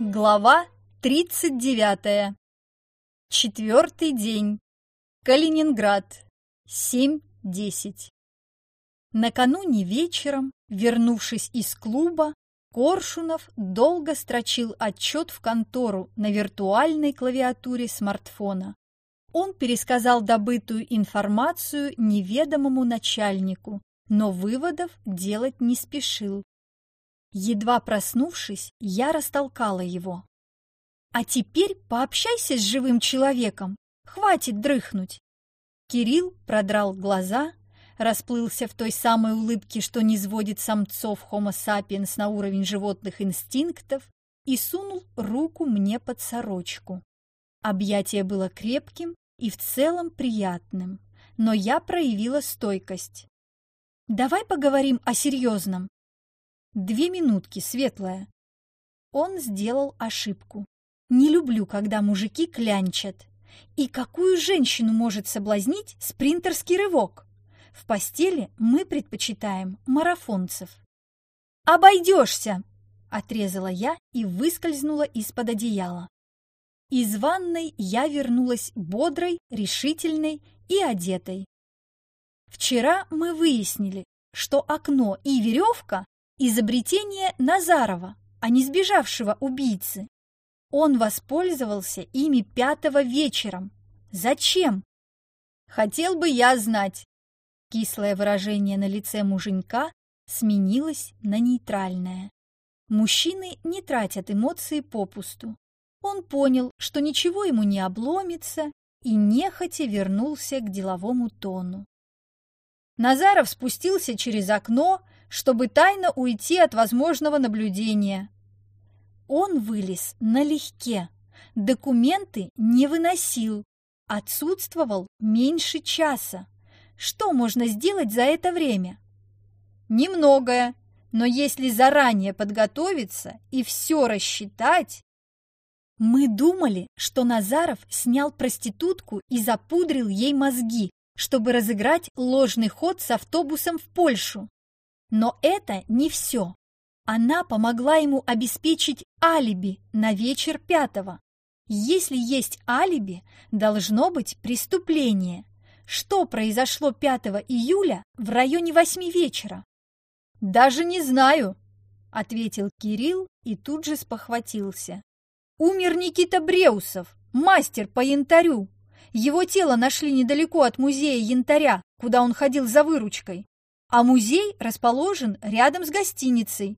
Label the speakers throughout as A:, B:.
A: Глава 39. Четвертый день. Калининград. 7.10. Накануне вечером, вернувшись из клуба, Коршунов долго строчил отчет в контору на виртуальной клавиатуре смартфона. Он пересказал добытую информацию неведомому начальнику, но выводов делать не спешил. Едва проснувшись, я растолкала его. «А теперь пообщайся с живым человеком, хватит дрыхнуть!» Кирилл продрал глаза, расплылся в той самой улыбке, что не сводит самцов Homo sapiens на уровень животных инстинктов, и сунул руку мне под сорочку. Объятие было крепким и в целом приятным, но я проявила стойкость. «Давай поговорим о серьезном», Две минутки, светлая. Он сделал ошибку. Не люблю, когда мужики клянчат. И какую женщину может соблазнить спринтерский рывок? В постели мы предпочитаем марафонцев. «Обойдешься!» – отрезала я и выскользнула из-под одеяла. Из ванной я вернулась бодрой, решительной и одетой. Вчера мы выяснили, что окно и веревка Изобретение Назарова, а не сбежавшего убийцы. Он воспользовался ими пятого вечером. Зачем? Хотел бы я знать. Кислое выражение на лице муженька сменилось на нейтральное. Мужчины не тратят эмоции попусту. Он понял, что ничего ему не обломится, и нехотя вернулся к деловому тону. Назаров спустился через окно, чтобы тайно уйти от возможного наблюдения. Он вылез налегке, документы не выносил, отсутствовал меньше часа. Что можно сделать за это время? Немногое, но если заранее подготовиться и все рассчитать... Мы думали, что Назаров снял проститутку и запудрил ей мозги, чтобы разыграть ложный ход с автобусом в Польшу. Но это не все. Она помогла ему обеспечить алиби на вечер пятого. Если есть алиби, должно быть преступление. Что произошло 5 июля в районе восьми вечера? «Даже не знаю», — ответил Кирилл и тут же спохватился. «Умер Никита Бреусов, мастер по янтарю. Его тело нашли недалеко от музея янтаря, куда он ходил за выручкой а музей расположен рядом с гостиницей.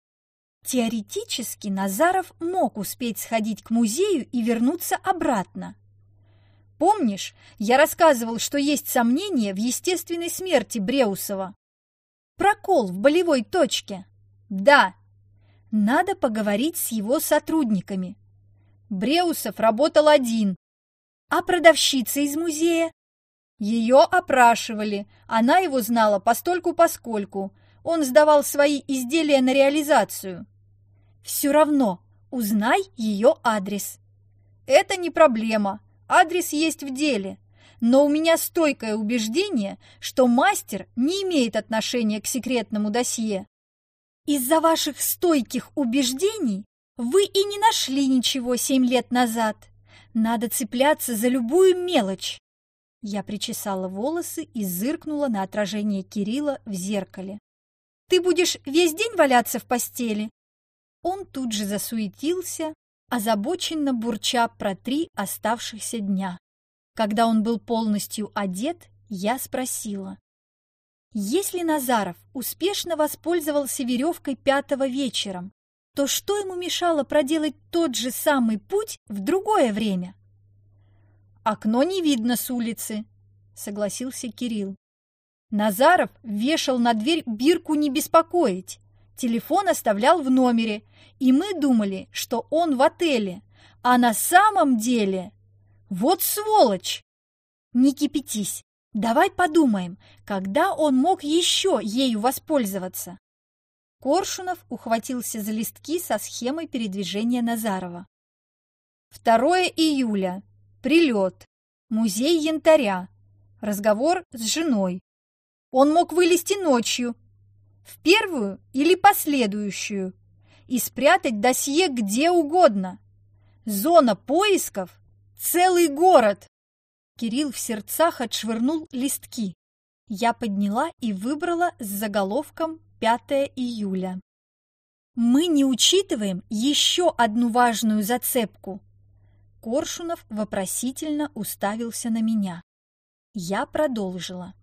A: Теоретически Назаров мог успеть сходить к музею и вернуться обратно. Помнишь, я рассказывал, что есть сомнения в естественной смерти Бреусова? Прокол в болевой точке. Да. Надо поговорить с его сотрудниками. Бреусов работал один. А продавщица из музея? Ее опрашивали, она его знала постольку-поскольку. Он сдавал свои изделия на реализацию. Все равно узнай ее адрес. Это не проблема, адрес есть в деле. Но у меня стойкое убеждение, что мастер не имеет отношения к секретному досье. Из-за ваших стойких убеждений вы и не нашли ничего семь лет назад. Надо цепляться за любую мелочь. Я причесала волосы и зыркнула на отражение Кирилла в зеркале. «Ты будешь весь день валяться в постели?» Он тут же засуетился, озабоченно бурча про три оставшихся дня. Когда он был полностью одет, я спросила. Если Назаров успешно воспользовался веревкой пятого вечером, то что ему мешало проделать тот же самый путь в другое время? Окно не видно с улицы, согласился Кирилл. Назаров вешал на дверь бирку не беспокоить. Телефон оставлял в номере, и мы думали, что он в отеле. А на самом деле... Вот сволочь! Не кипятись. Давай подумаем, когда он мог еще ею воспользоваться. Коршунов ухватился за листки со схемой передвижения Назарова. 2 июля. Прилет. Музей янтаря. Разговор с женой. Он мог вылезти ночью. В первую или последующую. И спрятать досье где угодно. Зона поисков? Целый город!» Кирилл в сердцах отшвырнул листки. Я подняла и выбрала с заголовком 5 июля. Мы не учитываем еще одну важную зацепку. Коршунов вопросительно уставился на меня. Я продолжила.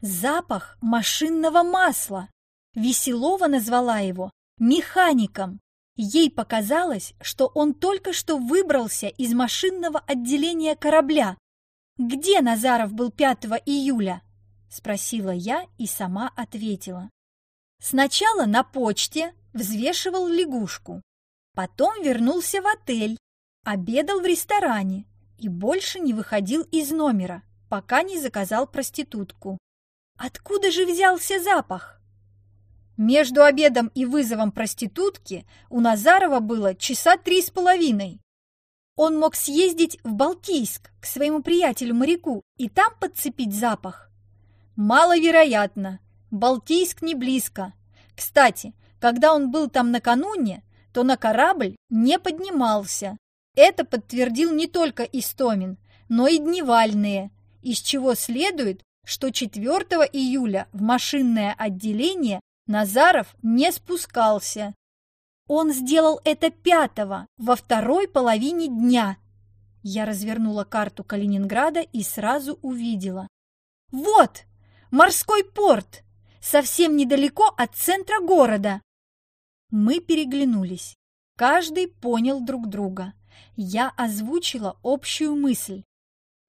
A: Запах машинного масла. Веселова назвала его механиком. Ей показалось, что он только что выбрался из машинного отделения корабля. «Где Назаров был 5 июля?» – спросила я и сама ответила. Сначала на почте взвешивал лягушку, потом вернулся в отель, обедал в ресторане и больше не выходил из номера, пока не заказал проститутку. Откуда же взялся запах? Между обедом и вызовом проститутки у Назарова было часа три с половиной. Он мог съездить в Балтийск к своему приятелю-моряку и там подцепить запах. Маловероятно. Балтийск не близко. Кстати, когда он был там накануне, то на корабль не поднимался. Это подтвердил не только Истомин, но и Дневальные, из чего следует, что 4 июля в машинное отделение Назаров не спускался. Он сделал это пятого, во второй половине дня. Я развернула карту Калининграда и сразу увидела. Вот, морской порт, совсем недалеко от центра города. Мы переглянулись. Каждый понял друг друга. Я озвучила общую мысль.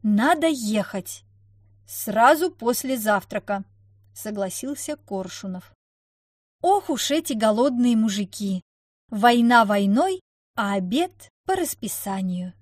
A: Надо ехать. Сразу после завтрака, согласился Коршунов. Ох уж эти голодные мужики! Война войной, а обед по расписанию.